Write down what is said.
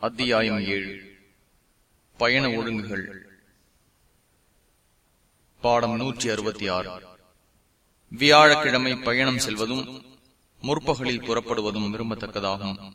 அத்தியாயம் ஏழு. பயண ஒழுங்குகள். பாடம் நூற்றி அறுபத்தி ஆறு. வியாழக்கிழமை பயணம் செல்வதும் முற்பகலில் புறப்படுவதும் விரும்பத்தக்கதாகும்.